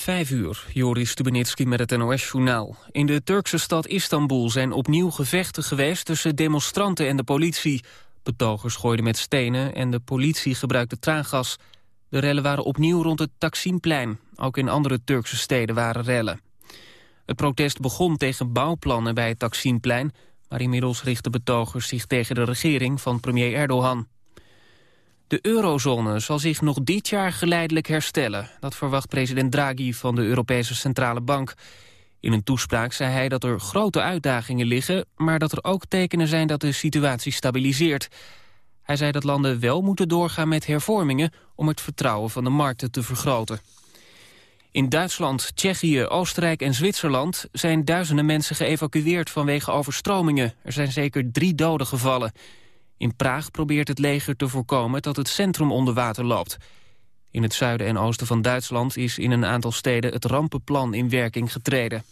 Vijf uur, Joris Stubenitski met het NOS-journaal. In de Turkse stad Istanbul zijn opnieuw gevechten geweest... tussen demonstranten en de politie. Betogers gooiden met stenen en de politie gebruikte traangas. De rellen waren opnieuw rond het Taksimplein. Ook in andere Turkse steden waren rellen. Het protest begon tegen bouwplannen bij het Taksimplein... maar inmiddels richten betogers zich tegen de regering van premier Erdogan. De eurozone zal zich nog dit jaar geleidelijk herstellen. Dat verwacht president Draghi van de Europese Centrale Bank. In een toespraak zei hij dat er grote uitdagingen liggen... maar dat er ook tekenen zijn dat de situatie stabiliseert. Hij zei dat landen wel moeten doorgaan met hervormingen... om het vertrouwen van de markten te vergroten. In Duitsland, Tsjechië, Oostenrijk en Zwitserland... zijn duizenden mensen geëvacueerd vanwege overstromingen. Er zijn zeker drie doden gevallen... In Praag probeert het leger te voorkomen dat het centrum onder water loopt. In het zuiden en oosten van Duitsland is in een aantal steden het rampenplan in werking getreden.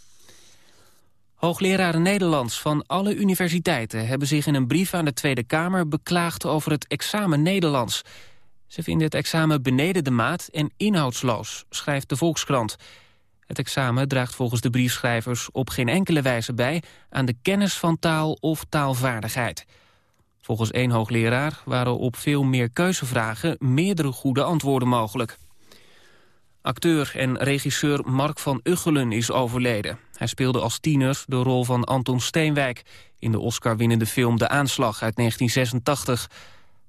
Hoogleraren Nederlands van alle universiteiten hebben zich in een brief aan de Tweede Kamer beklaagd over het examen Nederlands. Ze vinden het examen beneden de maat en inhoudsloos, schrijft de Volkskrant. Het examen draagt volgens de briefschrijvers op geen enkele wijze bij aan de kennis van taal of taalvaardigheid. Volgens één hoogleraar waren op veel meer keuzevragen meerdere goede antwoorden mogelijk. Acteur en regisseur Mark van Uggelen is overleden. Hij speelde als tiener de rol van Anton Steenwijk... in de Oscar-winnende film De Aanslag uit 1986.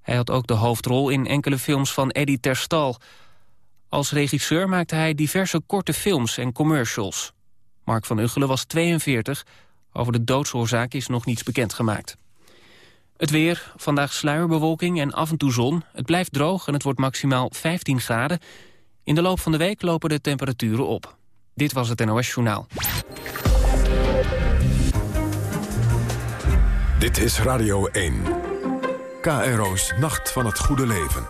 Hij had ook de hoofdrol in enkele films van Eddie Terstal. Als regisseur maakte hij diverse korte films en commercials. Mark van Uggelen was 42. Over de doodsoorzaak is nog niets bekendgemaakt. Het weer, vandaag sluierbewolking en af en toe zon. Het blijft droog en het wordt maximaal 15 graden. In de loop van de week lopen de temperaturen op. Dit was het NOS Journaal. Dit is Radio 1. KRO's Nacht van het Goede Leven.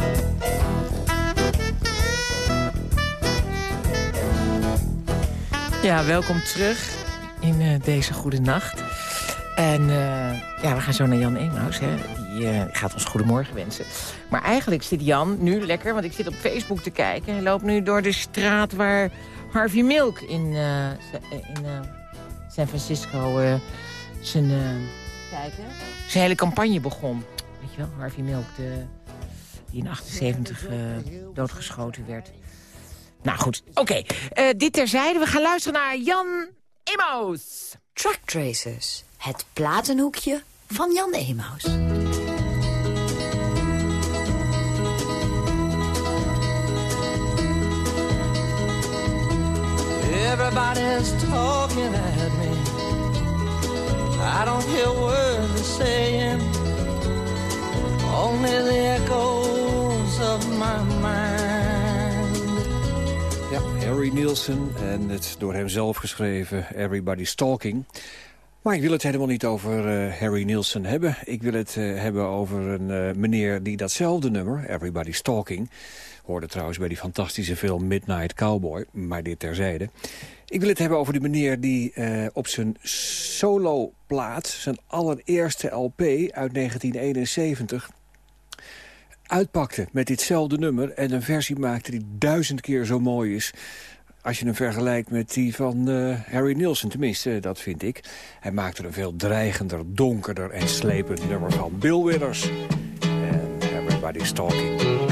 Ja, welkom terug in uh, deze goede nacht. En uh, ja, we gaan zo naar Jan Emaus. Hè. Die uh, gaat ons goedemorgen wensen. Maar eigenlijk zit Jan nu lekker, want ik zit op Facebook te kijken. Hij loopt nu door de straat waar Harvey Milk in, in San Francisco zijn, kijken, zijn hele campagne begon. Weet je wel, Harvey Milk, de, die in 78 doodgeschoten werd. Nou goed, oké. Okay. Uh, dit terzijde. We gaan luisteren naar Jan Emaus. Track Tracers. Het platenhoekje van Jan Emaus. Everybody's talking at me. I don't hear words they're saying. Only the echoes of my mind. Ja, Harry Nielsen en het door hem zelf geschreven Everybody's Talking. Maar ik wil het helemaal niet over uh, Harry Nielsen hebben. Ik wil het uh, hebben over een uh, meneer die datzelfde nummer, Everybody's Talking... hoorde trouwens bij die fantastische film Midnight Cowboy, maar dit terzijde. Ik wil het hebben over de meneer die op zijn solo-plaat... zijn allereerste LP uit 1971 uitpakte met ditzelfde nummer... en een versie maakte die duizend keer zo mooi is als je hem vergelijkt met die van uh, Harry Nilsson. Tenminste, dat vind ik. Hij maakte een veel dreigender, donkerder en slepend nummer van Bill Withers. En Everybody's Talking.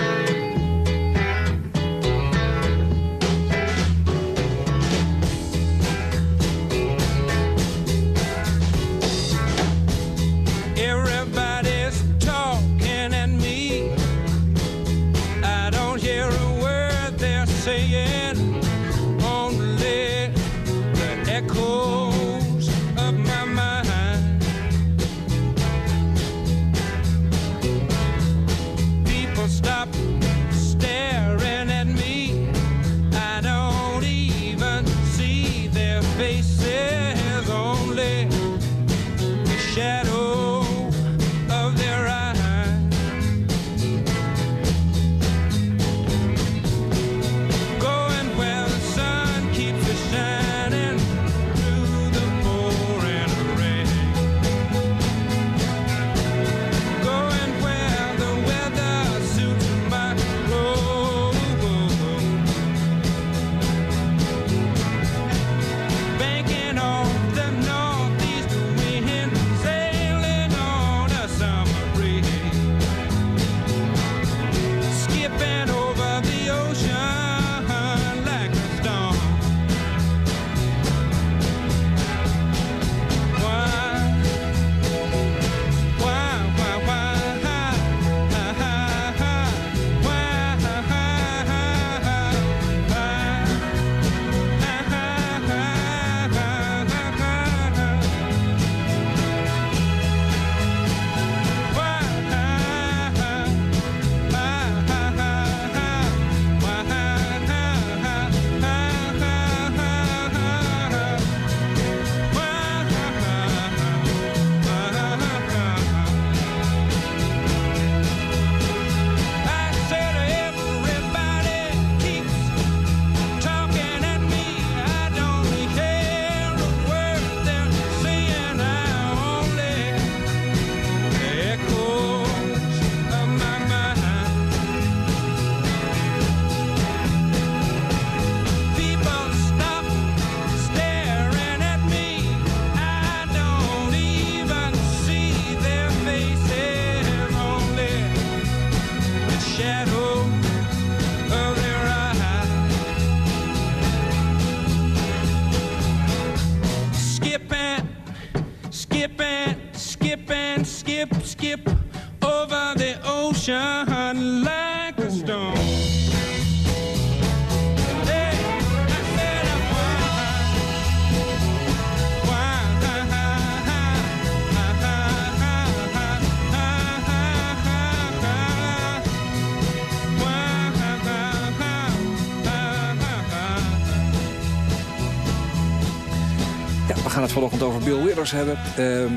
Over Bill Withers hebben. Ehm,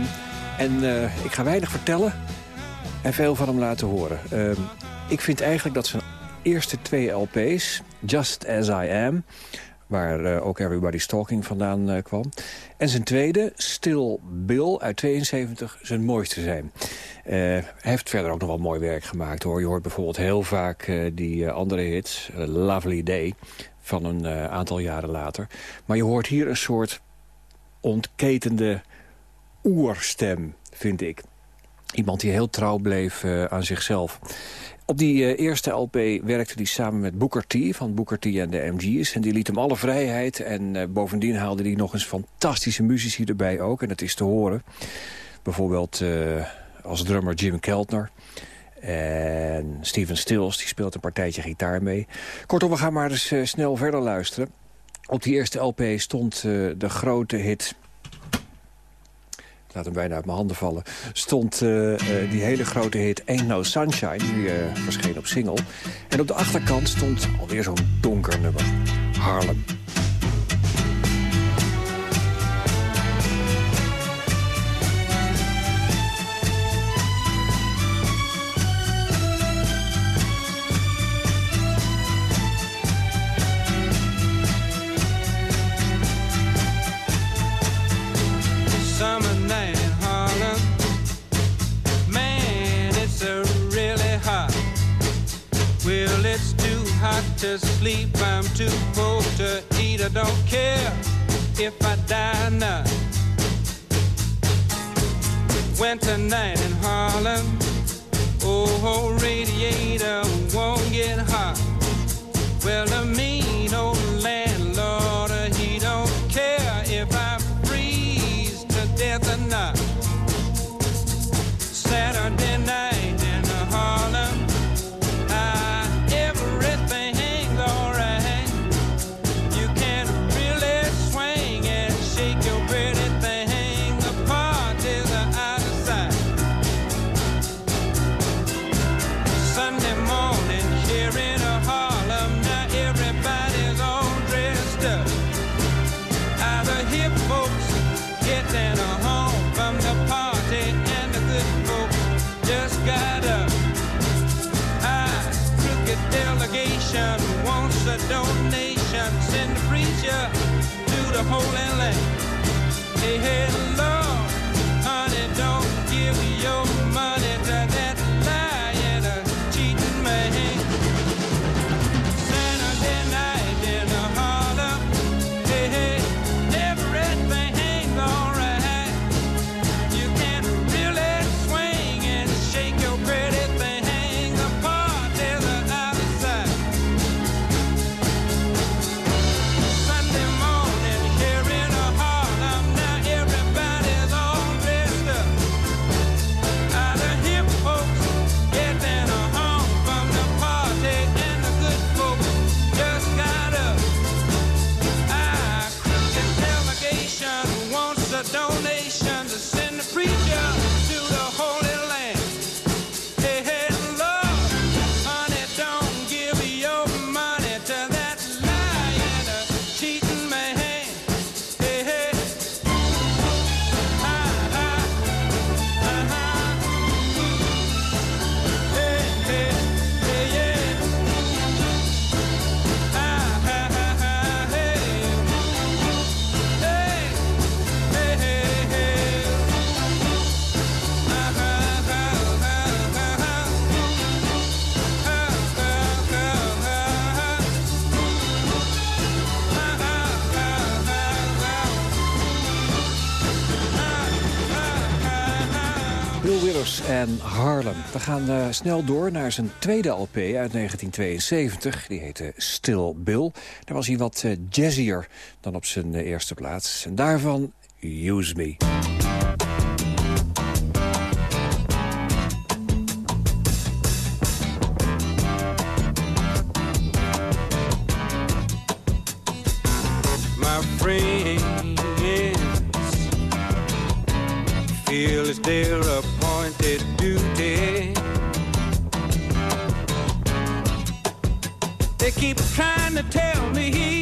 en uh, ik ga weinig vertellen en veel van hem laten horen. Um, ik vind eigenlijk dat zijn eerste twee LP's, Just As I Am... waar uh, ook Everybody's Talking vandaan uh, kwam... en zijn tweede, Still Bill, uit 72, zijn mooiste zijn. hij heeft verder ook nog wel mooi werk gemaakt. hoor. Je hoort bijvoorbeeld heel vaak die andere hits, Lovely Day... van een aantal jaren later. Maar je hoort hier een soort ontketende oerstem, vind ik. Iemand die heel trouw bleef uh, aan zichzelf. Op die uh, eerste LP werkte hij samen met Booker T van Booker T en de MG's. En die liet hem alle vrijheid. En uh, bovendien haalde hij nog eens fantastische muzici erbij ook. En dat is te horen. Bijvoorbeeld als drummer Jim Keltner. En Steven Stills, die speelt een partijtje gitaar mee. Kortom, we gaan maar eens snel verder luisteren. Op die eerste LP stond uh, de grote hit... Ik laat hem bijna uit mijn handen vallen. Stond uh, uh, die hele grote hit Ain't No Sunshine. Die verscheen op single. En op de achterkant stond alweer zo'n donker nummer. Harlem. I'm too full to eat. I don't care if I die now. Winter night in Harlem. Oh, radiator won't get hot. en Harlem. We gaan eh, snel door naar zijn tweede LP uit 1972. Die heette Still Bill. Daar was hij wat uh, jazzier dan op zijn eh, eerste plaats. En daarvan Use Me. keep trying to tell me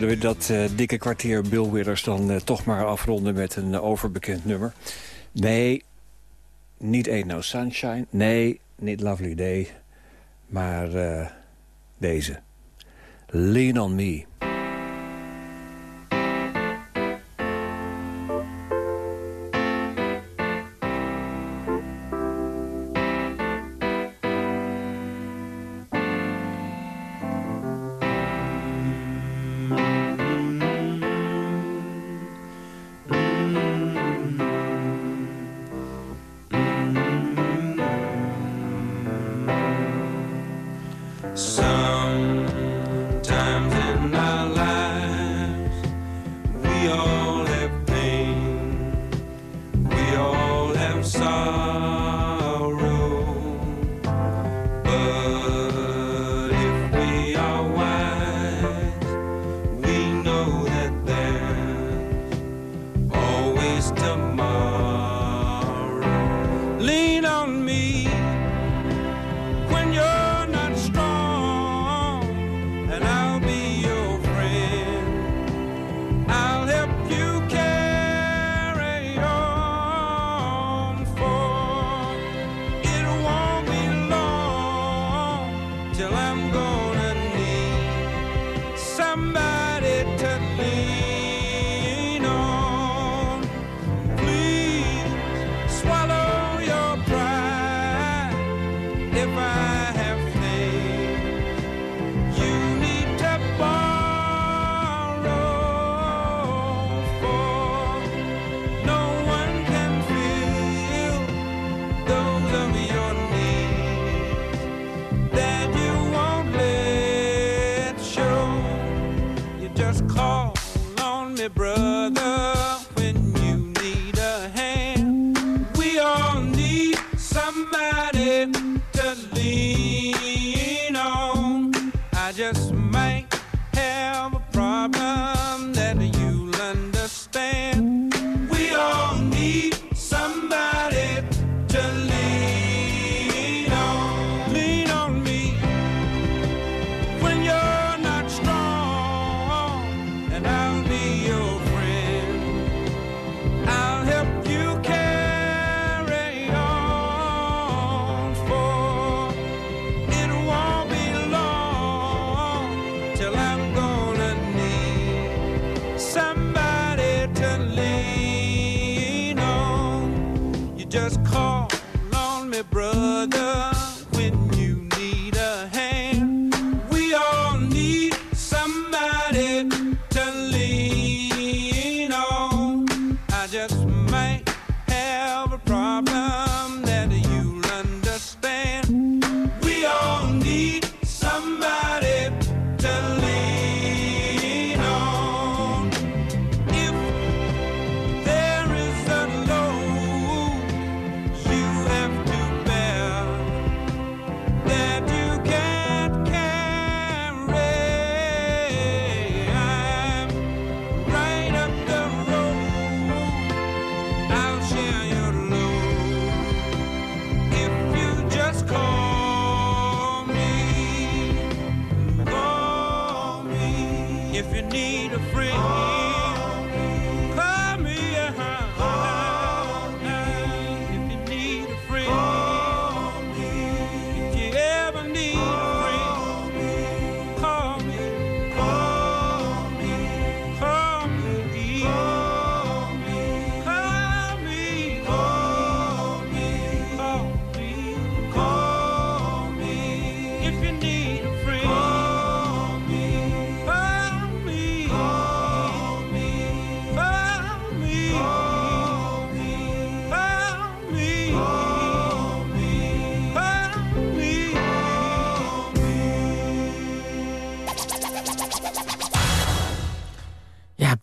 zullen we dat eh, dikke kwartier Bill Withers dan eh, toch maar afronden met een eh, overbekend nummer. Nee, niet Ain't No Sunshine. Nee, niet Lovely Day. Maar deze. Lean on Me.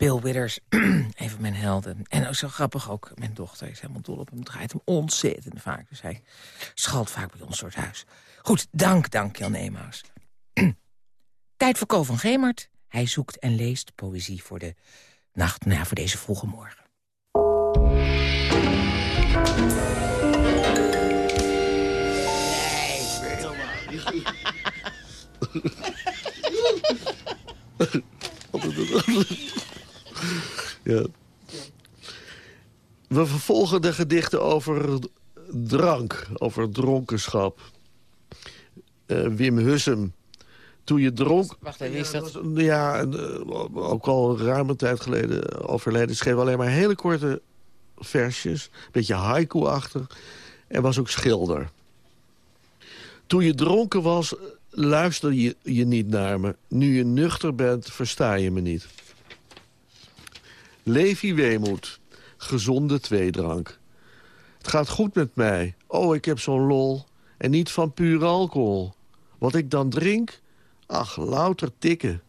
Bill Withers, een van mijn helden. En ook zo grappig ook, mijn dochter is helemaal dol op hem. Draait hem ontzettend vaak. Dus hij schalt vaak bij ons soort huis. Goed, dank, dank Jan Emaus. Tijd voor Ko van Gemert. Hij zoekt en leest poëzie voor de nacht, nou ja, voor deze vroege morgen. Ja. We vervolgen de gedichten over drank, over dronkenschap. Eh, Wim Hussem. Toen je dronk... Wacht even, is dat? een- Ja, en, eh, ook al ruime tijd geleden overleden. Schreef alleen maar hele korte versjes. Beetje haiku-achtig. En was ook schilder. Toen je dronken was, luisterde je, je niet naar me. Nu je nuchter bent, versta je me niet. Levi Weemoed, gezonde tweedrank. Het gaat goed met mij. Oh, ik heb zo'n lol. En niet van puur alcohol. Wat ik dan drink? Ach, louter tikken.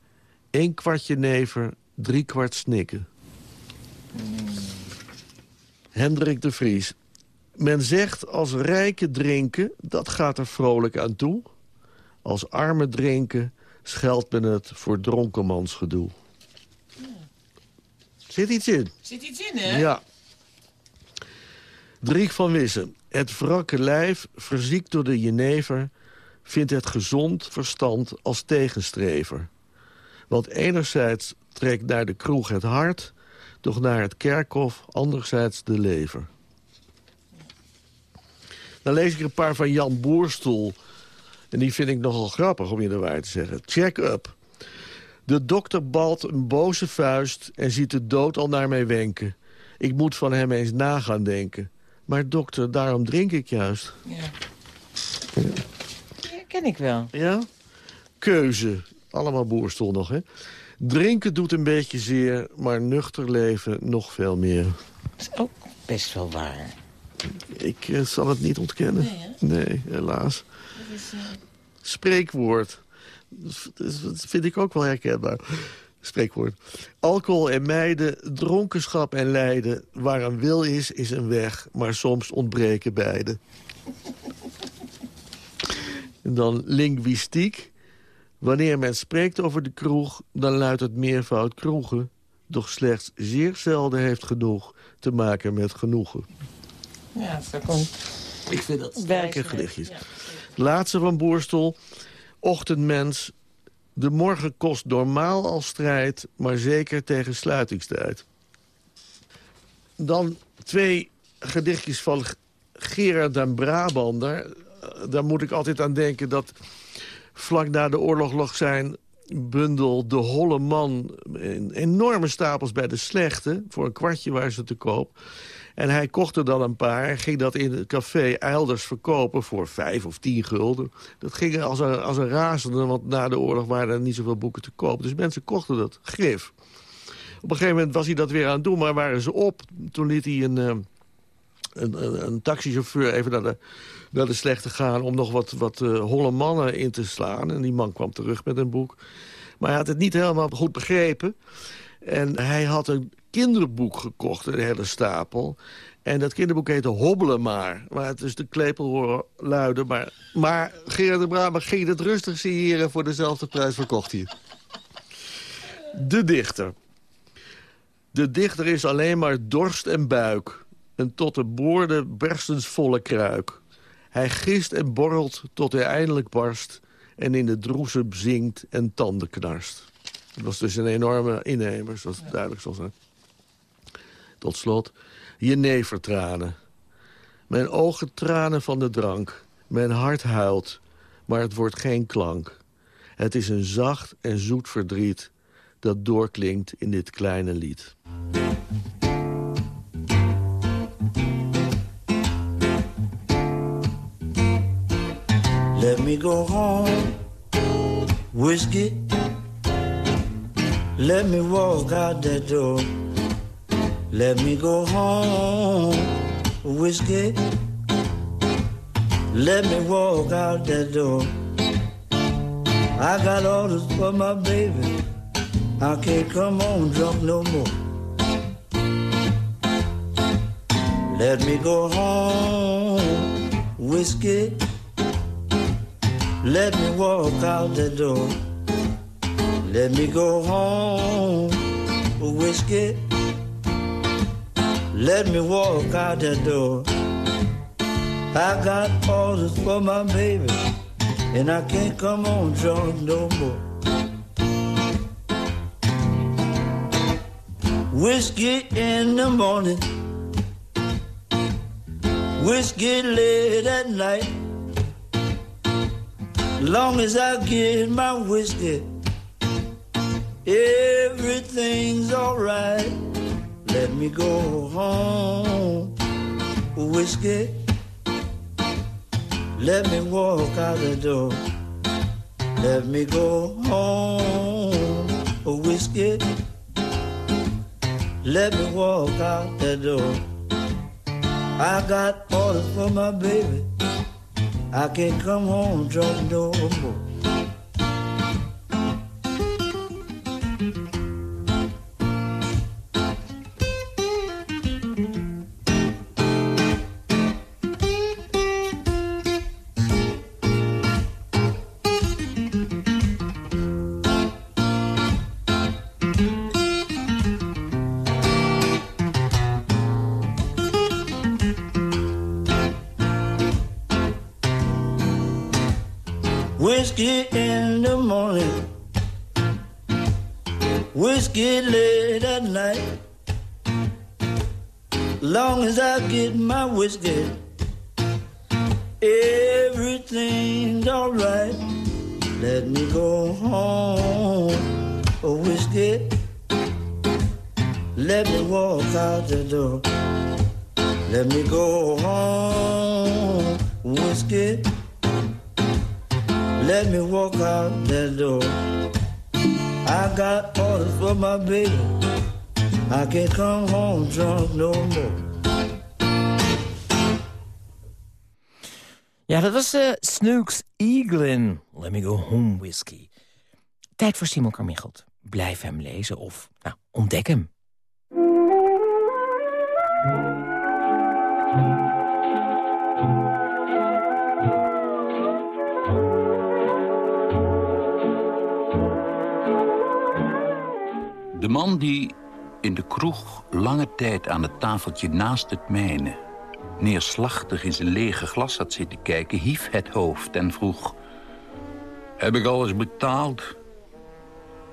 Eén kwartje never, drie kwart snikken. Hendrik de Vries. Men zegt als rijken drinken, dat gaat er vrolijk aan toe. Als armen drinken, scheldt men het voor dronkenmansgedoe. Zit iets in? Zit iets in, hè? Ja. Driek van Wissen. Het wrakke lijf, verziekt door de jenever... vindt het gezond verstand als tegenstrever. Want enerzijds trekt naar de kroeg het hart... doch naar het kerkhof anderzijds de lever. Dan lees ik een paar van Jan Boerstoel. En die vind ik nogal grappig, om je de waarheid te zeggen. Check up. De dokter balt een boze vuist en ziet de dood al naar mij wenken. Ik moet van hem eens na gaan denken. Maar dokter, daarom drink ik juist. Ja. Ja, ken ik wel. Ja? Keuze. Allemaal boerstoel nog, hè? Drinken doet een beetje zeer, maar nuchter leven nog veel meer. Dat is ook best wel waar. Ik eh, zal het niet ontkennen. Nee, helaas. Spreekwoord. Dat is- dat vind ik ook wel herkenbaar. Spreekwoord. Alcohol en meiden, dronkenschap en lijden. Waar een wil is, is een weg. Maar soms ontbreken beide. En dan linguïstiek. Wanneer men spreekt over de kroeg, dan luidt het meervoud kroegen. Doch slechts zeer zelden heeft genoeg te maken met genoegen. Ja, dat komt. Ik vind dat sterke gedichtjes. Laatste van Boerstel. Ochtendmens. De morgen kost normaal al strijd, maar zeker tegen sluitingstijd. Dan twee gedichtjes van Gerard den Brabander. Daar moet ik altijd aan denken dat vlak na de oorlog lag zijn bundel De Holle Man... enorme stapels bij de slechte. Voor een kwartje waren ze te koop. En hij kocht er dan een paar ging dat in het café Eilders verkopen... voor vijf of tien gulden. Dat ging als een, als een razende, want na de oorlog waren er niet zoveel boeken te koop. Dus mensen kochten dat, grif. Op een gegeven moment was hij dat weer aan het doen, maar waren ze op. Toen liet hij een, eh, een, een, een taxichauffeur even naar de, naar de slechte gaan... om nog wat, wat eh, holle mannen in te slaan. En die man kwam terug met een boek. Maar hij had het niet helemaal goed begrepen. En hij had een kinderboek gekocht, een hele stapel. En dat kinderboek heette Hobbelen maar. Waar het dus de klepel horen luiden. Maar, maar Gerard de Braber ging het rustig signeren... voor dezelfde prijs verkocht hij het. De dichter. De dichter is alleen maar dorst en buik. Een tot de boorden berstensvolle kruik. Hij gist en borrelt tot hij eindelijk barst... en in de droesem zingt en tanden knarst. Dat was dus een enorme innemer, zoals het duidelijk zal zijn. Tot slot, jenevertranen. Mijn ogen tranen van de drank. Mijn hart huilt, maar het wordt geen klank. Het is een zacht en zoet verdriet dat doorklinkt in dit kleine lied. Let me go home, whiskey. Let me walk out that door. Let me go home, whiskey. Let me walk out that door. I got orders for my baby I can't come home drunk no more. Let me go home, whiskey. Let me walk out the door. Let me go home, whiskey. Let me walk out the door. I got orders for my baby, and I can't come home drunk no more. Whiskey in the morning, whiskey late at night. Long as I get my whiskey, everything's alright. Let me go home, whiskey. Let me walk out the door. Let me go home, whiskey. Let me walk out the door. I got orders for my baby. I can't come home drunk no more. Whiskey in the morning, whiskey late at night. Long as I get my whiskey, everything's alright. Let me go home, oh whiskey. Let me walk out the door. Let me go home, whiskey. Let me walk out that door. I got orders for my baby. I can't come home drunk no more. Ja, dat was eh Snooks Eaglin. Let me go home whiskey. Tijd voor Simon Carmichelt. Blijf hem lezen of nou, ontdek hem. De man die in de kroeg lange tijd aan het tafeltje naast het mijne... neerslachtig in zijn lege glas had zitten kijken... hief het hoofd en vroeg... Heb ik alles betaald?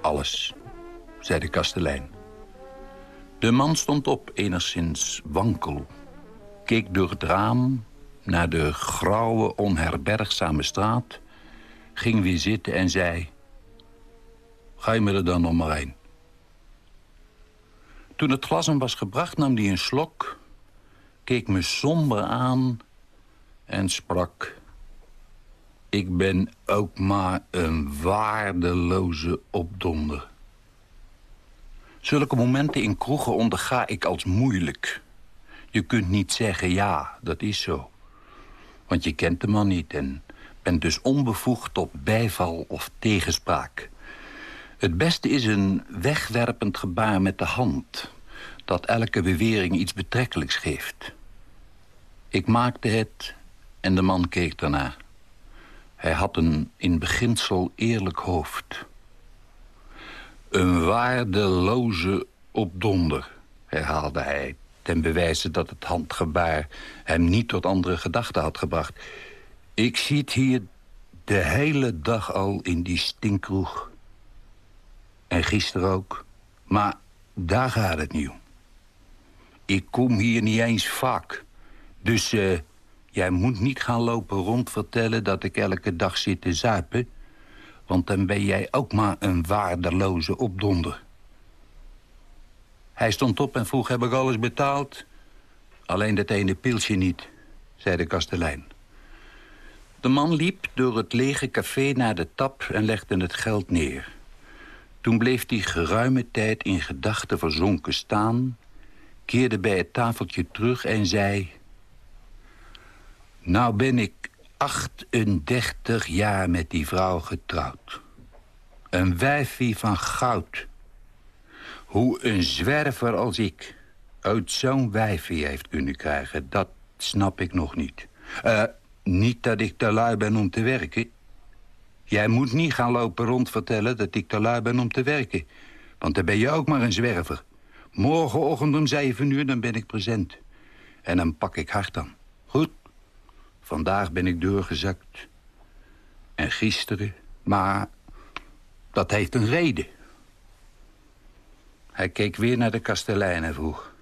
Alles, zei de kastelein. De man stond op, enigszins wankel. Keek door het raam naar de grauwe, onherbergzame straat... ging weer zitten en zei... Ga je me er dan nog maar heen? Toen het glas hem was gebracht, nam hij een slok... keek me somber aan en sprak... Ik ben ook maar een waardeloze opdonder. Zulke momenten in kroegen onderga ik als moeilijk. Je kunt niet zeggen, ja, dat is zo. Want je kent de man niet en bent dus onbevoegd tot bijval of tegenspraak. Het beste is een wegwerpend gebaar met de hand... dat elke bewering iets betrekkelijks geeft. Ik maakte het en de man keek daarna. Hij had een in beginsel eerlijk hoofd. Een waardeloze opdonder, herhaalde hij... ten bewijze dat het handgebaar hem niet tot andere gedachten had gebracht. Ik zit hier de hele dag al in die stinkroeg. En gisteren ook. Maar daar gaat het niet om. Ik kom hier niet eens vaak. Dus eh, jij moet niet gaan lopen rondvertellen dat ik elke dag zit te zuipen. Want dan ben jij ook maar een waardeloze opdonder. Hij stond op en vroeg, heb ik alles betaald? Alleen dat ene pilsje niet, zei de kastelein. De man liep door het lege café naar de tap en legde het geld neer. Toen bleef hij geruime tijd in gedachten verzonken staan... keerde bij het tafeltje terug en zei... Nou ben ik 38 jaar met die vrouw getrouwd. Een wijfie van goud, Hoe een zwerver als ik uit zo'n wijfie heeft kunnen krijgen... dat snap ik nog niet. Eh, niet dat ik te lui ben om te werken. Jij moet niet gaan lopen rondvertellen dat ik te lui ben om te werken. Want dan ben je ook maar een zwerver. Morgenochtend om zeven uur, dan ben ik present. En dan pak ik hard aan. Goed? Vandaag ben ik doorgezakt. En gisteren. Maar dat heeft een reden. Hij keek weer naar de kastelein en vroeg...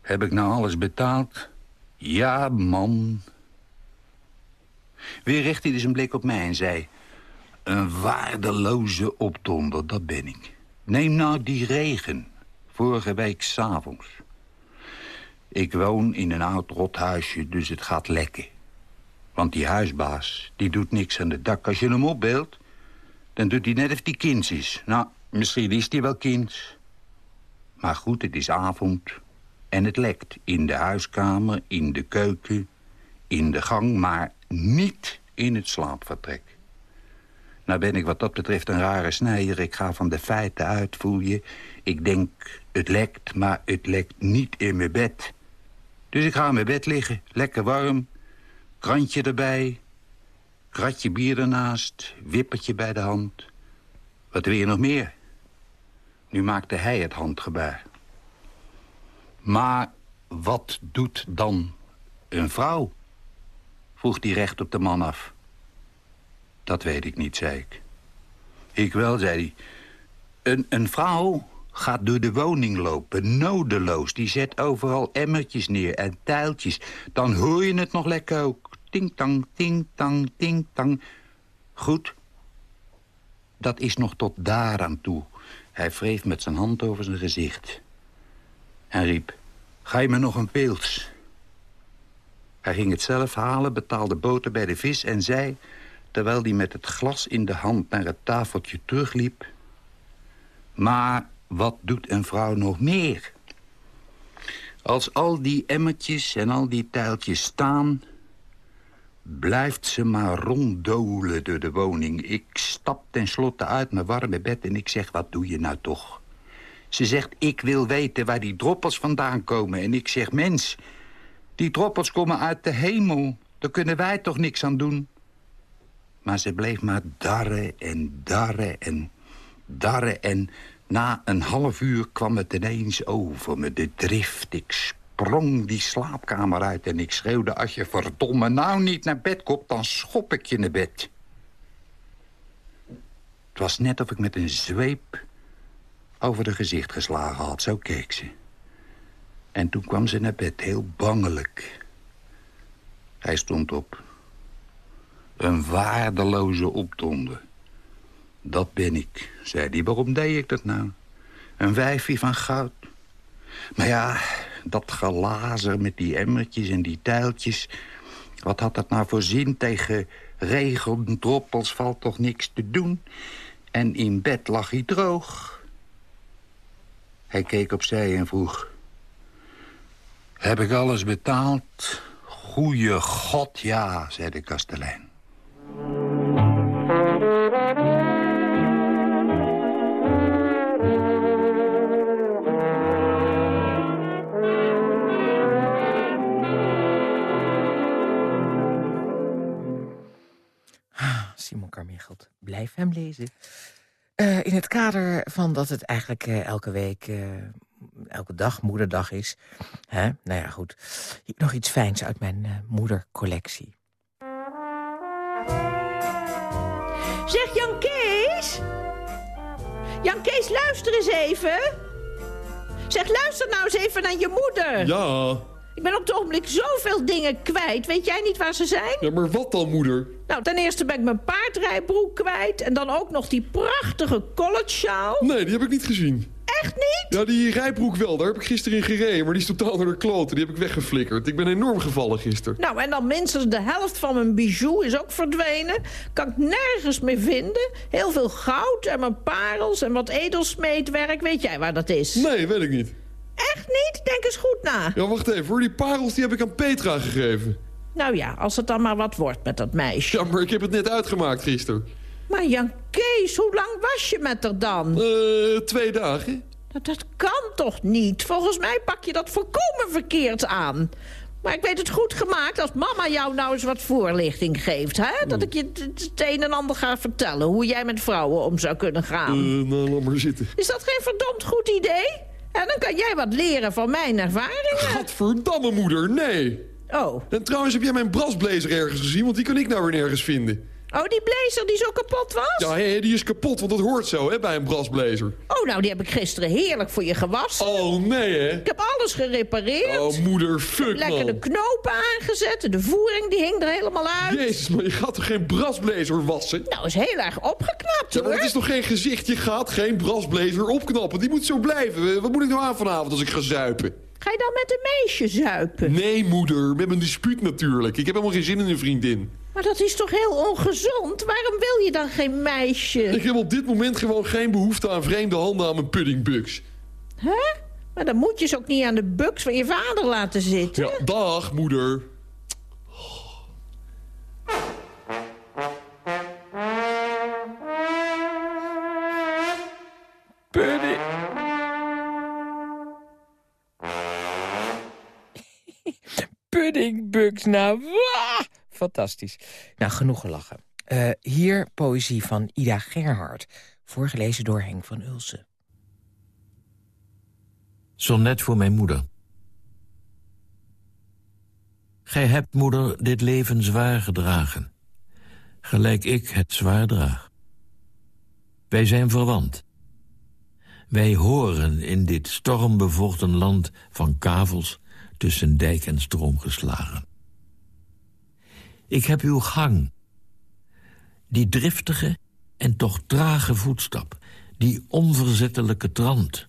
Heb ik nou alles betaald? Ja, man. Weer richtte hij een blik op mij en zei... Een waardeloze opdonder, dat ben ik. Neem nou die regen. Vorige week s'avonds. Ik woon in een oud rothuisje, dus het gaat lekken. Want die huisbaas, die doet niks aan het dak. Als je hem opbeelt, dan doet hij net of die kind is. Nou, misschien is hij wel kind. Maar goed, het is avond. En het lekt in de huiskamer, in de keuken, in de gang... maar niet in het slaapvertrek. Nou ben ik wat dat betreft een rare snijder. Ik ga van de feiten uit, voel je. Ik denk, het lekt, maar het lekt niet in mijn bed. Dus ik ga in mijn bed liggen, lekker warm. Krantje erbij, kratje bier ernaast, wippertje bij de hand. Wat wil je nog meer? Nu maakte hij het handgebaar. Maar wat doet dan een vrouw? Vroeg hij recht op de man af. Dat weet ik niet, zei ik. Ik wel, zei hij. Een, een vrouw gaat door de woning lopen, nodeloos. Die zet overal emmertjes neer en tuiltjes. Dan hoor je het nog lekker ook. Ting-tang, ting-tang, ting-tang. Goed. Dat is nog tot daar aan toe. Hij wreef met zijn hand over zijn gezicht. En riep, ga je me nog een pils? Hij ging het zelf halen, betaalde boter bij de vis en zei... terwijl hij met het glas in de hand naar het tafeltje terugliep... maar wat doet een vrouw nog meer? Als al die emmertjes en al die tuiltjes staan... blijft ze maar ronddolen door de woning. Ik stap tenslotte uit mijn warme bed en ik zeg, wat doe je nou toch? Ze zegt, ik wil weten waar die droppels vandaan komen. En ik zeg, mens, die droppels komen uit de hemel. Daar kunnen wij toch niks aan doen? Maar ze bleef maar darren en darren en darren. En na een half uur kwam het ineens over me, de drift. Ik sprong die slaapkamer uit en ik schreeuwde... als je verdomme nou niet naar bed komt, dan schop ik je naar bed. Het was net of ik met een zweep over de gezicht geslagen had. Zo keek ze. En toen kwam ze naar bed, heel bangelijk. Hij stond op. Een waardeloze opdonder. Dat ben ik, zei hij. Waarom deed ik dat nou? Een wijfje van goud. Maar ja, dat gelazer met die emmertjes en die tuiltjes... wat had dat nou voor zin? Tegen regendroppels valt toch niks te doen? En in bed lag hij droog. Hij keek opzij en vroeg... Heb ik alles betaald? Goeie god, ja, zei de kastelein. Simon Carmichelt, blijf hem lezen. Eh, in het kader van dat het eigenlijk eh, elke week, eh, elke dag moederdag is. Hè? Nou ja, goed. Nog iets fijns uit mijn moedercollectie. Jan Kees, luister eens even. Zeg, luister nou eens even naar je moeder. Ja, Ik ben op het ogenblik zoveel dingen kwijt. Weet jij niet waar ze zijn? ja, maar wat dan, moeder? Nou, ten eerste ben ik mijn paardrijbroek kwijt. En dan ook nog die prachtige college Nee, die heb ik niet gezien. Echt niet? Ja, die rijbroek wel, daar heb ik gisteren in gereden, maar die is totaal naar de kloten. Die heb ik weggeflikkerd. Ik ben enorm gevallen gisteren. Nou, en dan minstens de helft van mijn bijou is ook verdwenen. Kan ik nergens meer vinden. Heel veel goud en mijn parels en wat edelsmeedwerk. Weet jij waar dat is? Nee, weet ik niet. Echt niet? Denk eens goed na. Ja, wacht even hoor, die parels die heb ik aan Petra gegeven. Nou ja, als het dan maar wat wordt met dat meisje. Ja, maar ik heb het net uitgemaakt gisteren. Maar Jan Kees, hoe lang was je met haar dan? Eh, twee dagen. Dat, dat kan toch niet? Volgens mij pak je dat volkomen verkeerd aan. Maar ik weet het goed gemaakt als mama jou nou eens wat voorlichting geeft. Hè? Dat ik je het- een en ander ga vertellen. Hoe jij met vrouwen om zou kunnen gaan. Eh, nou, laat maar zitten. Is dat geen verdomd goed idee? En dan kan jij wat leren van mijn ervaringen. Gadverdamme, moeder, nee. Oh. En trouwens, heb jij mijn brasblazer ergens gezien? Want die kan ik nou weer nergens vinden. Oh, die blazer die zo kapot was? Ja, hé, die is kapot, want dat hoort zo, hè, bij een brasblazer. Oh, nou, die heb ik gisteren heerlijk voor je gewassen. Oh, nee, hè? Ik heb alles gerepareerd. Oh, moeder, fuck, Lekker de man. knopen aangezet. De voering die hing er helemaal uit. Jezus, maar je gaat toch geen brasblazer wassen? Nou, is heel erg opgeknapt, Ja, hoor. maar het is toch geen gezicht? Je gaat geen brasblazer opknappen. Die moet zo blijven. Wat moet ik nou aan vanavond als ik ga zuipen? Ga je dan met een meisje zuipen? Nee, moeder. Met mijn dispuut natuurlijk. Ik heb helemaal geen zin in een vriendin. Maar dat is toch heel ongezond? Waarom wil je dan geen meisje? Ik heb op dit moment gewoon geen behoefte aan vreemde handen aan mijn puddingbugs. Hè? Maar dan moet je ze ook niet aan de buks van je vader laten zitten. Ja, dag, moeder. Pudding. Puddingbugs, nou, wah! Fantastisch. Nou, genoeg gelachen. Eh, hier poëzie van Ida Gerhard, voorgelezen door Henk van Ulsen. Sonnet voor mijn moeder. Gij hebt, moeder, dit leven zwaar gedragen. Gelijk ik het zwaar draag. Wij zijn verwant. Wij horen in dit stormbevochten land van kavels tussen dijk en stroom geslagen. Ik heb uw gang, die driftige en toch trage voetstap, die onverzettelijke trant.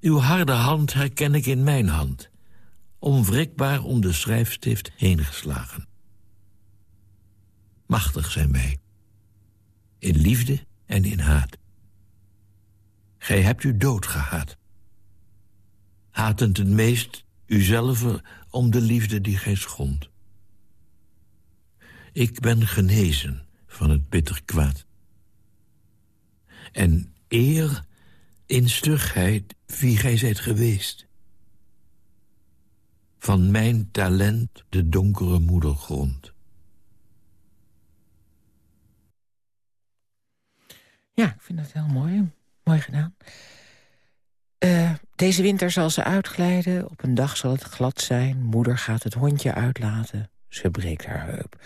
Uw harde hand herken ik in mijn hand, onwrikbaar om de schrijfstift heen geslagen. Machtig zijn wij, in liefde en in haat. Gij hebt u dood gehaat. Hatend het meest uzelf om de liefde die gij schond. Ik ben genezen van het bitter kwaad. En eer in stugheid wie gij zijt geweest. Van mijn talent de donkere moedergrond. Ja, ik vind dat heel mooi. Mooi gedaan. Eh, deze winter zal ze uitglijden. Op een dag zal het glad zijn. Moeder gaat het hondje uitlaten. Ze breekt haar heup.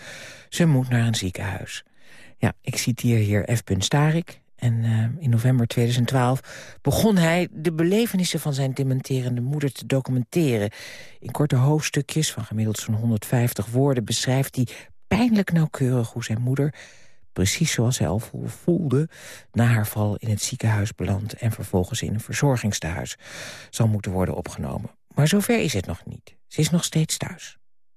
Ze moet naar een ziekenhuis. Ja, ik citeer hier F. Starik. En eh, in november 2012 begon hij de belevenissen van zijn dementerende moeder te documenteren. In korte hoofdstukjes van gemiddeld zo'n 150 woorden beschrijft hij pijnlijk nauwkeurig hoe zijn moeder precies zoals hij al vo- voelde... na haar val in het ziekenhuis belandt... en vervolgens in een verzorgingstehuis zal moeten worden opgenomen. Maar zover is het nog niet. Ze is nog steeds thuis.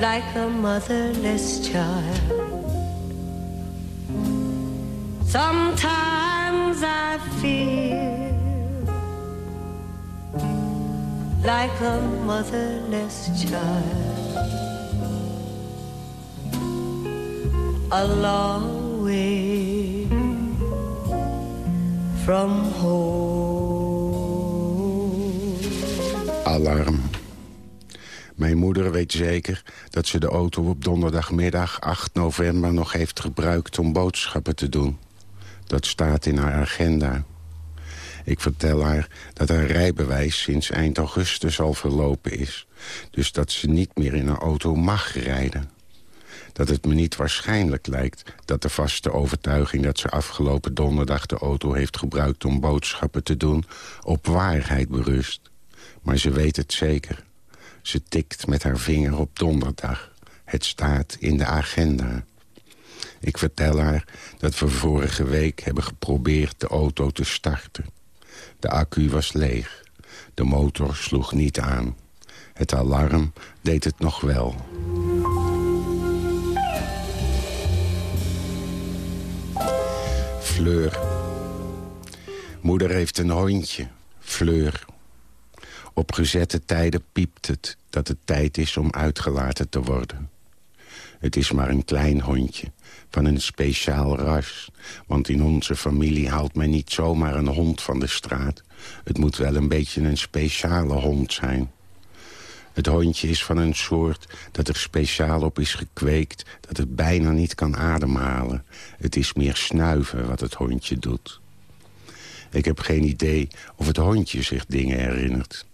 like a motherless child. Sometimes I feel like a motherless child. A long way from home. Alarm. Mijn moeder weet zeker dat ze de auto op donderdagmiddag 8 november nog heeft gebruikt om boodschappen te doen. Dat staat in haar agenda. Ik vertel haar dat haar rijbewijs sinds eind augustus al verlopen is. Dus dat ze niet meer in een auto mag rijden. Dat het me niet waarschijnlijk lijkt dat de vaste overtuiging... dat ze afgelopen donderdag de auto heeft gebruikt om boodschappen te doen... op waarheid berust. Maar ze weet het zeker. Ze tikt met haar vinger op donderdag. Het staat in de agenda. Ik vertel haar dat we vorige week hebben geprobeerd de auto te starten. De accu was leeg. De motor sloeg niet aan. Het alarm deed het nog wel. Fleur. Moeder heeft een hondje, Fleur. Op gezette tijden piept het dat het tijd is om uitgelaten te worden. Het is maar een klein hondje, van een speciaal ras. Want in onze familie haalt men niet zomaar een hond van de straat. Het moet wel een beetje een speciale hond zijn. Het hondje is van een soort dat er speciaal op is gekweekt... dat het bijna niet kan ademhalen. Het is meer snuiven wat het hondje doet. Ik heb geen idee of het hondje zich dingen herinnert.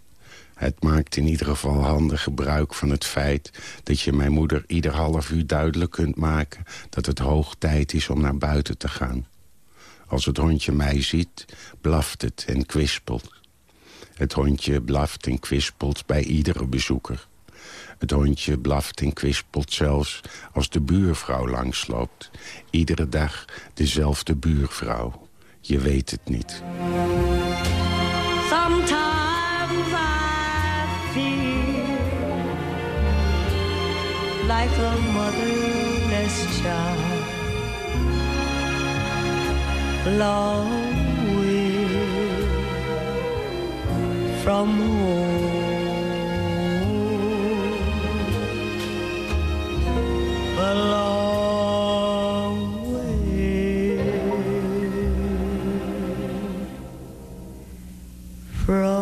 Het maakt in ieder geval handig gebruik van het feit... dat je mijn moeder ieder half uur duidelijk kunt maken... dat het hoog tijd is om naar buiten te gaan. Als het hondje mij ziet, blaft het en kwispelt. Het hondje blaft en kwispelt bij iedere bezoeker. Het hondje blaft en kwispelt zelfs als de buurvrouw langsloopt. Iedere dag dezelfde buurvrouw. Je weet het niet. Sometimes feel like a motherless child, long way from home, a long way from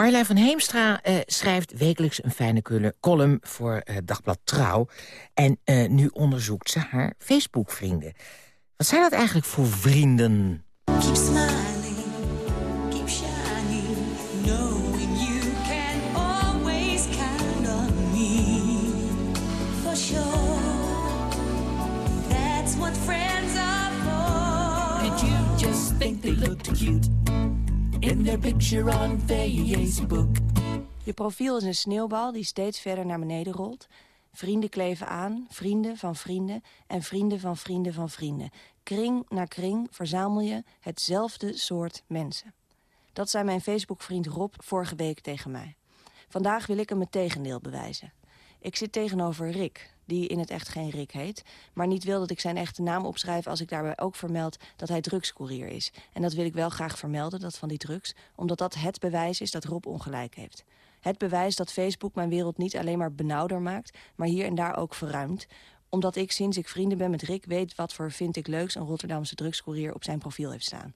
Marjolein van Heemstra eh, schrijft wekelijks een fijne column voor eh, Dagblad Trouw. En eh, nu onderzoekt ze haar Facebook-vrienden. Wat zijn dat eigenlijk voor vrienden? Keep smiling, keep shining, knowing you can always count on me. For sure, that's what friends are for. Did you just think they looked cute in their picture on Facebook? Je profiel is een sneeuwbal die steeds verder naar beneden rolt. Vrienden kleven aan, vrienden van vrienden en vrienden van vrienden van vrienden. Kring na kring verzamel je hetzelfde soort mensen. Dat zei mijn Facebook-vriend Rob vorige week tegen mij. Vandaag wil ik hem het tegendeel bewijzen. Ik zit tegenover Rick, die in het echt geen Rick heet... maar niet wil dat ik zijn echte naam opschrijf als ik daarbij ook vermeld dat hij drugscourier is. En dat wil ik wel graag vermelden, dat van die drugs... omdat dat het bewijs is dat Rob ongelijk heeft. Het bewijs dat Facebook mijn wereld niet alleen maar benauwder maakt... maar hier en daar ook verruimt omdat ik sinds ik vrienden ben met Rick weet wat voor vind ik leuks... een Rotterdamse drugscourier op zijn profiel heeft staan.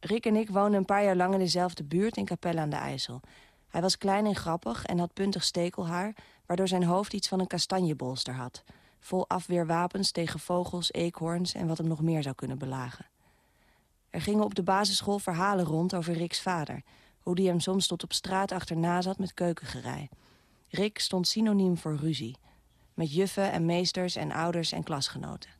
Rick en ik woonden een paar jaar lang in dezelfde buurt in Capelle aan de IJssel. Hij was klein en grappig en had puntig stekelhaar... waardoor zijn hoofd iets van een kastanjebolster had. Vol afweerwapens tegen vogels, eekhoorns en wat hem nog meer zou kunnen belagen. Er gingen op de basisschool verhalen rond over Ricks vader... hoe die hem soms tot op straat achterna zat met keukengerei. Rick stond synoniem voor ruzie. Met juffen en meesters en ouders en klasgenoten.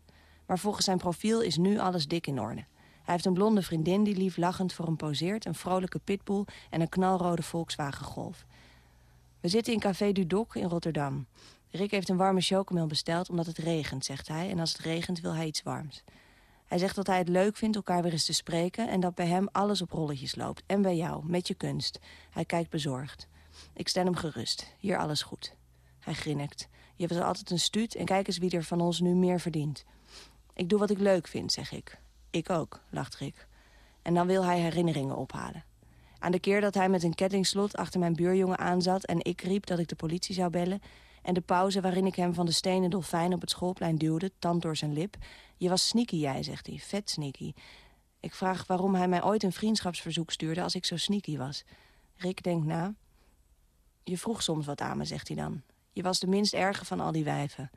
Maar volgens zijn profiel is nu alles dik in orde. Hij heeft een blonde vriendin die lief lachend voor hem poseert... een vrolijke pitbull en een knalrode Volkswagen Golf. We zitten in Café du Doc in Rotterdam. Rick heeft een warme chocomel besteld omdat het regent, zegt hij. En als het regent wil hij iets warms. Hij zegt dat hij het leuk vindt elkaar weer eens te spreken... en dat bij hem alles op rolletjes loopt. En bij jou, met je kunst. Hij kijkt bezorgd. Ik stel hem gerust. Hier alles goed. Hij grinnikt. Je was altijd een stuut en kijk eens wie er van ons nu meer verdient. Ik doe wat ik leuk vind, zeg ik. Ik ook, lacht Rick. En dan wil hij herinneringen ophalen. Aan de keer dat hij met een kettingslot achter mijn buurjongen aanzat... en ik riep dat ik de politie zou bellen... en de pauze waarin ik hem van de stenen dolfijn op het schoolplein duwde... tand door zijn lip. Je was sneaky, jij, zegt hij. Vet sneaky. Ik vraag waarom hij mij ooit een vriendschapsverzoek stuurde... als ik zo sneaky was. Rick denkt na. Je vroeg soms wat aan me, zegt hij dan. Je was de minst erge van al die wijven.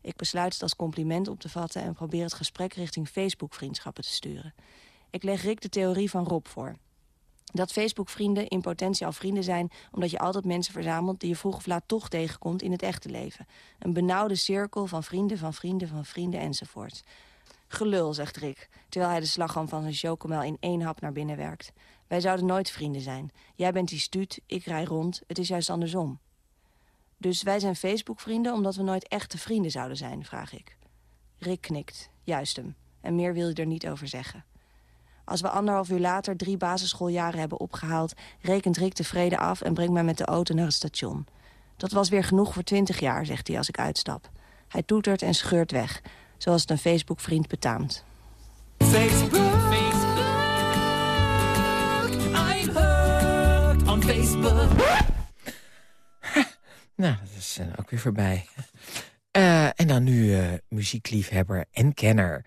Ik besluit het als compliment op te vatten... en probeer het gesprek richting Facebook-vriendschappen te sturen. Ik leg Rick de theorie van Rob voor. Dat Facebook-vrienden in potentie al vrienden zijn... omdat je altijd mensen verzamelt die je vroeg of laat toch tegenkomt in het echte leven. Een benauwde cirkel van vrienden, van vrienden, van vrienden enzovoort. Gelul, zegt Rick, terwijl hij de slagroom van zijn chocomel in één hap naar binnen werkt. Wij zouden nooit vrienden zijn. Jij bent die stuut, ik rij rond, het is juist andersom. Dus wij zijn Facebook-vrienden omdat we nooit echte vrienden zouden zijn, vraag ik. Rick knikt, juist hem. En meer wil je er niet over zeggen. Als we anderhalf uur later drie basisschooljaren hebben opgehaald... rekent Rick tevreden af en brengt mij met de auto naar het station. Dat was weer genoeg voor twintig jaar, zegt hij als ik uitstap. Hij toetert en scheurt weg, zoals het een Facebook-vriend betaamt. Facebook, Facebook. I'm hooked on Facebook. Nou, dat is eh, ook weer voorbij. Eh, en dan nu eh, muziekliefhebber en kenner.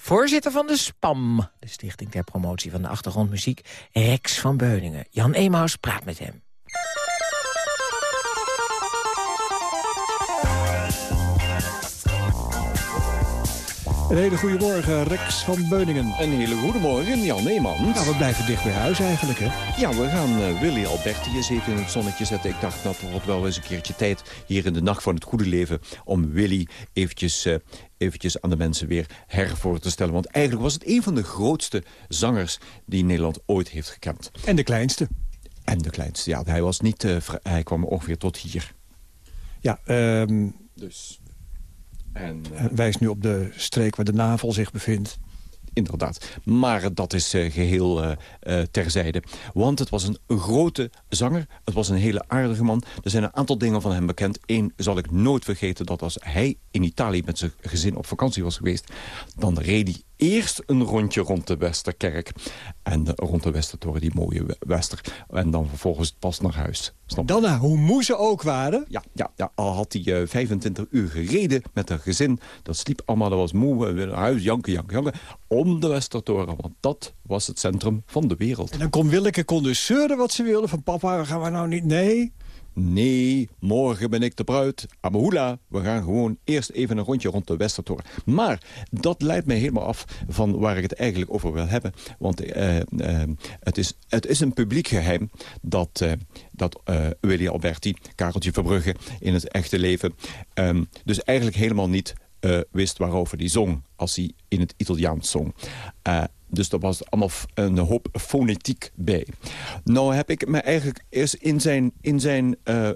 Voorzitter van de SPAM, de Stichting ter Promotie van de Achtergrondmuziek... Rex van Beuningen. Jan Emaus praat met hem. Een hele goede morgen, Rex van Beuningen. Een hele goede morgen, Jan Neeman. Nou, we blijven dicht bij huis eigenlijk, hè? Ja, we gaan eh, Willy Alberti eens even in het zonnetje zetten. Ik dacht, dat wordt wel eens een keertje tijd hier in de Nacht van het Goede Leven... om Willy eventjes, eh, eventjes aan de mensen weer hervoor te stellen. Want eigenlijk was het een van de grootste zangers die Nederland ooit heeft gekend. En de kleinste. En de kleinste, ja. Hij, was niet, eh, hij kwam ongeveer tot hier. Ja, ehm Dus. En, hij wijst nu op de streek waar de navel zich bevindt. Inderdaad. Maar dat is eh, geheel eh, eh, terzijde. Want het was een grote zanger. Het was een hele aardige man. Er zijn een aantal dingen van hem bekend. Eén zal ik nooit vergeten. Dat als hij in Italië met zijn gezin op vakantie was geweest... dan reed hij eerst een rondje rond de Westerkerk. En de- rond de Westertoren, die mooie we- Wester. En dan vervolgens pas naar huis. Snap? Dan hoe moe ze ook waren. Ja, ja, ja, al had hij eh, 25 uur gereden met een gezin. Dat sliep allemaal, dat was moe. eh, weer naar huis, janken, janken, janken. Om de Westertoren, want dat was het centrum van de wereld. En dan kon Willeke kon dus zeuren wat ze wilde. Van papa, gaan we nou niet... Nee. Nee, morgen ben ik de bruid. Amahula, we gaan gewoon eerst even een rondje rond de Westertoren. Maar dat leidt mij helemaal af van waar ik het eigenlijk over wil hebben. Want eh, eh, het, is, het is een publiek geheim dat, eh, dat Willy Alberti, Kareltje Verbrugge, in het echte leven... ehm, dus eigenlijk helemaal niet eh, wist waarover hij zong als hij in het Italiaans zong. Eh, dus er was allemaal een hoop fonetiek bij. Nou heb ik me eigenlijk eerst in zijn, in zijn eh,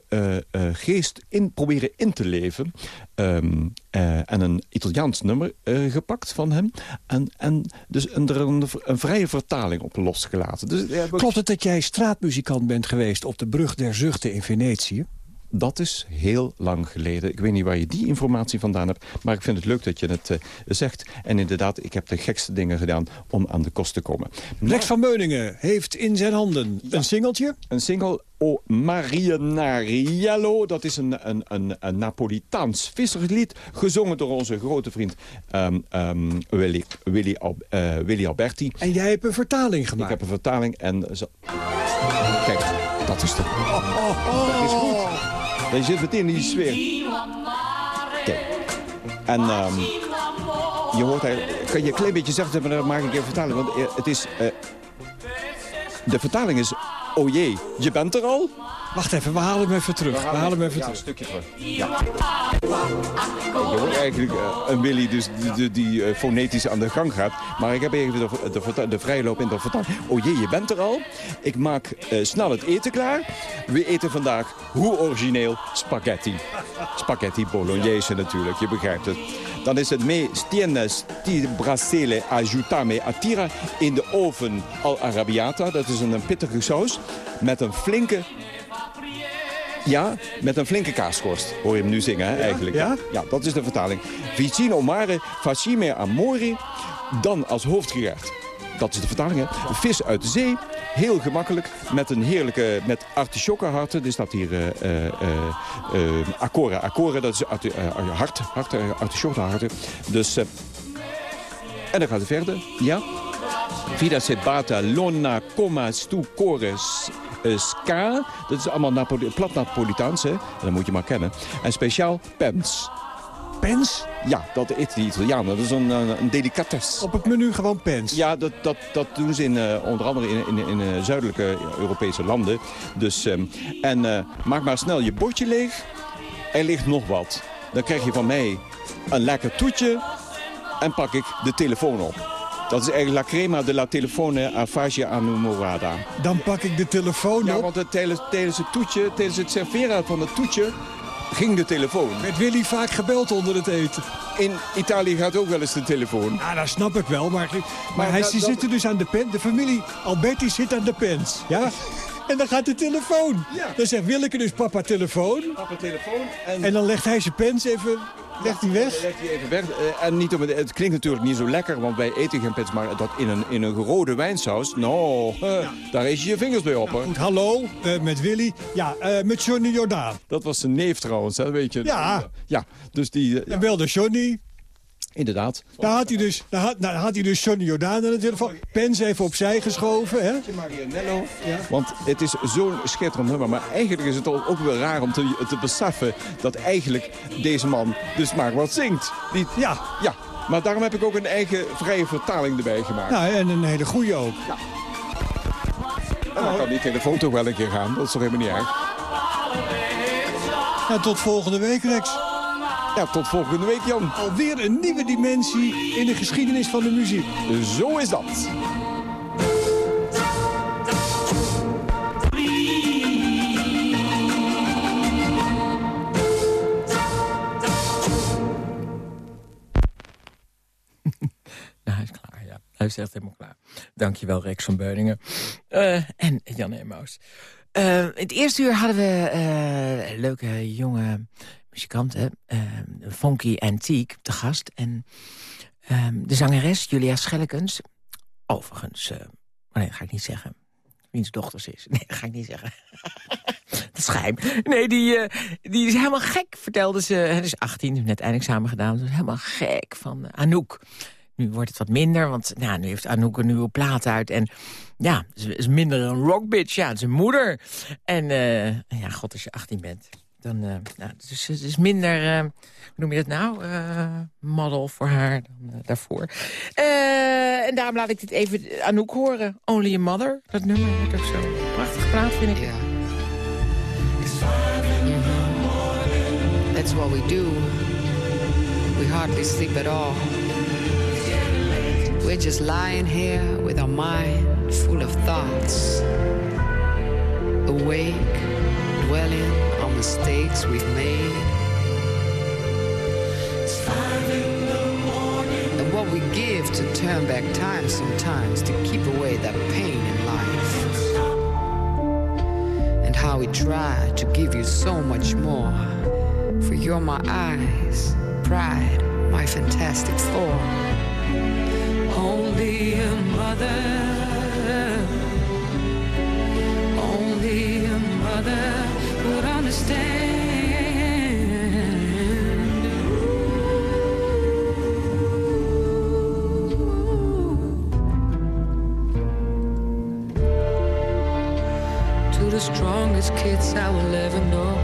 geest in, proberen in te leven. Ehm, eh, en een Italiaans nummer gepakt van hem. En, en dus een, er een, een vrije vertaling op losgelaten. Dus, ja, Klopt het dat jij straatmuzikant bent geweest op de Brug der Zuchten in Venetië? Dat is heel lang geleden. Ik weet niet waar je die informatie vandaan hebt. Maar ik vind het leuk dat je het eh, zegt. En inderdaad, ik heb de gekste dingen gedaan om aan de kost te komen. Rex van Beuningen heeft in zijn handen een singeltje. Een single O Marinariello. Dat is een, een, een, een Napolitaans visserslied. Gezongen door onze grote vriend ehm, ehm, Willy, Willy, eh, Willy Alberti. En jij hebt een vertaling gemaakt. Ik heb een vertaling en... Zo... Kijk, dat is de... Dat is goed. Je zit meteen in die sfeer. En ehm, je hoort eigenlijk... Kan je een klein beetje zeggen, maar dan maak ik even vertaling. Want eh, het is... eh, de vertaling is... Oh jee, je bent er al? Wacht even, we halen hem even terug. We halen hem even ja, terug. een stukje terug. Ja. Je hoort eigenlijk eh, een Willy dus, die, die, die, eh, fonetisch aan de gang gaat. Maar ik heb even de, de, verta- de vrije loop in de vertaling. Oh jee, je bent er al. Ik maak eh, snel het eten klaar. We eten vandaag, hoe origineel, spaghetti. Spaghetti bolognese natuurlijk, je begrijpt het. Dan is het me stiene sti brasile aiutame a tira in de oven al arrabbiata. Dat is een pittige saus met een flinke ja, met een flinke kaaskorst. Hoor je hem nu zingen, hè, eigenlijk. Ja? Ja, dat is de vertaling. Vicino mare facime amore. Dan als hoofdgerecht. Dat is de vertaling, hè. Vis uit de zee. Heel gemakkelijk. Met een heerlijke... Met artichokkenharten. Er staat hier... eh eh eh eh, acora. Acora, dat is arti- eh, hart. hart uh, artichokkenharten. Dus... eh, en dan gaat het verder. Ja. Vida sebata lona coma stu cores eh, ska. Dat is allemaal Napoli plat Napolitaans, hè. En dat moet je maar kennen. En speciaal pens. Pens? Ja, dat eten de Italianen. Dat is een, een, een delicatesse. Op het menu gewoon pens? Ja, dat, dat, dat doen ze in, eh, onder andere in, in, in eh, zuidelijke Europese landen. Dus, ehm, en eh, maak maar snel je bordje leeg. Er ligt nog wat. Dan krijg je van mij een lekker toetje en pak ik de telefoon op. Dat is eigenlijk la crema de la telefone a fagia annumorada. Dan pak ik de telefoon Ja, op. want het, tijdens, het toetje, tijdens het serveren van het toetje ging de telefoon. Werd Willy vaak gebeld onder het eten? In Italië gaat ook wel eens de telefoon. Ja, dat snap ik wel. Maar, maar, Maar hij, dat- ze dat- zitten dus aan de pen. De familie Alberti zit aan de pens. Ja? En dan gaat de telefoon. Dan zegt Willeke dus papa telefoon. Papa telefoon. En, En dan legt hij zijn pens even... Legt hij weg? legt hij even weg. Eh, en niet om het, het klinkt natuurlijk niet zo lekker, want wij eten geen pits, maar dat in een, in een rode wijnsaus, nou, eh, daar is je je vingers bij op. hoor. Goed, hallo, eh, met Willy. Ja, met Johnny Jordaan. Dat was zijn neef trouwens, hè, weet je. Ja. Ja, dus die... En belde Johnny. Inderdaad. Daar had hij dus, daar had, nou, had hij dus Johnny Jordaan aan de telefoon. Pens even opzij geschoven. Hè? Marianello. Want het is zo'n schitterend nummer. Maar eigenlijk is het ook wel raar om te, te beseffen dat eigenlijk deze man dus maar wat zingt. Die, ja. ja. Maar daarom heb ik ook een eigen vrije vertaling erbij gemaakt. Nou, en een hele goede ook. En dan kan die telefoon toch wel een keer gaan. Dat is toch helemaal niet erg. Nou, tot volgende week, Rex. Ja, tot volgende week, Jan. Alweer een nieuwe dimensie in de geschiedenis van de muziek. Zo is dat. Nou, hij is klaar, ja. Hij is echt helemaal klaar. Dankjewel, Rex van Beuningen. Eh, en Jan Emaus. Eh het eerste uur hadden we een leuke jonge muzikanten. eh, Funky Antique te gast. En eh, de zangeres Julia Schellekens. Overigens, eh, maar nee, dat ga ik niet zeggen. Wiens dochters is. Nee, dat ga ik niet zeggen. dat is. Nee, die, eh, die is helemaal gek, vertelde ze. Hij is 18, heeft net eindexamen gedaan. Is helemaal gek van Anouk. Nu wordt het wat minder, want nou, nu heeft Anouk een nieuwe plaat uit. En ja, ze is minder een rockbitch. Ja, het is een moeder. En eh, ja, god, als je 18 bent, dan... eh nou, dus het is minder, eh, hoe noem je dat nou? Model voor haar dan daarvoor. En daarom laat ik dit even Anouk horen. Only a Mother, dat nummer wordt ook zo prachtig plaat, vind ik. That's what we do. We hardly sleep at all. We're just lying here with our mind full of thoughts. Awake, dwelling on mistakes we've made. And what we give to turn back time sometimes to keep away that pain in life. And how we try to give you so much more. For you're my eyes, pride, my fantastic form. Only a mother, only a mother would understand. To the strongest kids I will ever know.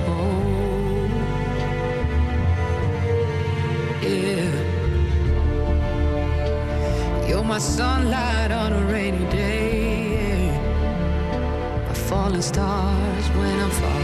My sunlight on a rainy day. My falling stars when I'm far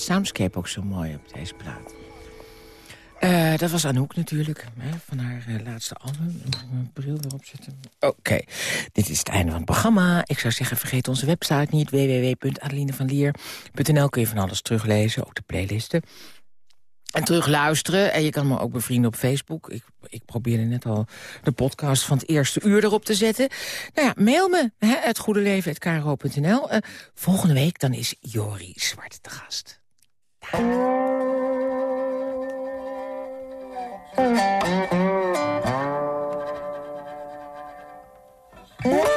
soundscape ook zo mooi op deze plaat. Eh, dat was Anouk natuurlijk, hè, van haar eh, laatste album. Moet ik mijn bril weer opzetten? Oké, dit is het einde van het programma. Ik zou zeggen, vergeet onze website niet. www.adelinevanlier.nl kun je van alles teruglezen, ook de playlisten. En terugluisteren. En je kan me ook bevrienden op Facebook. Ik, ik probeerde net al de podcast van het eerste uur erop te zetten. Nou ja, mail me. Hè, het goede. Eh, volgende week dan is Jori Zwart te gast. The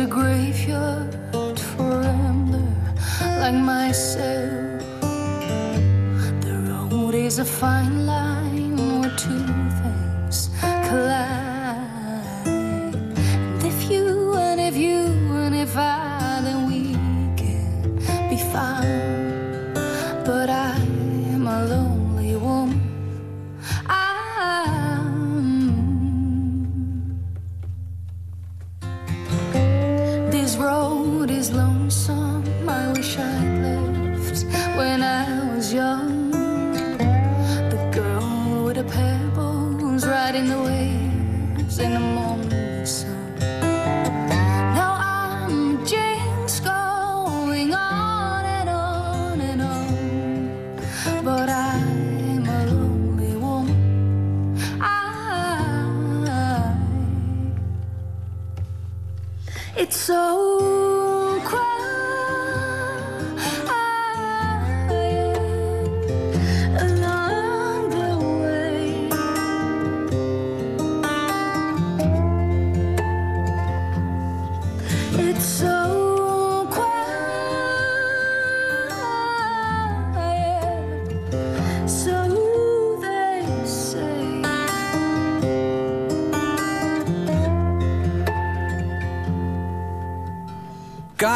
a graveyard for rambler like myself. The road is a fine line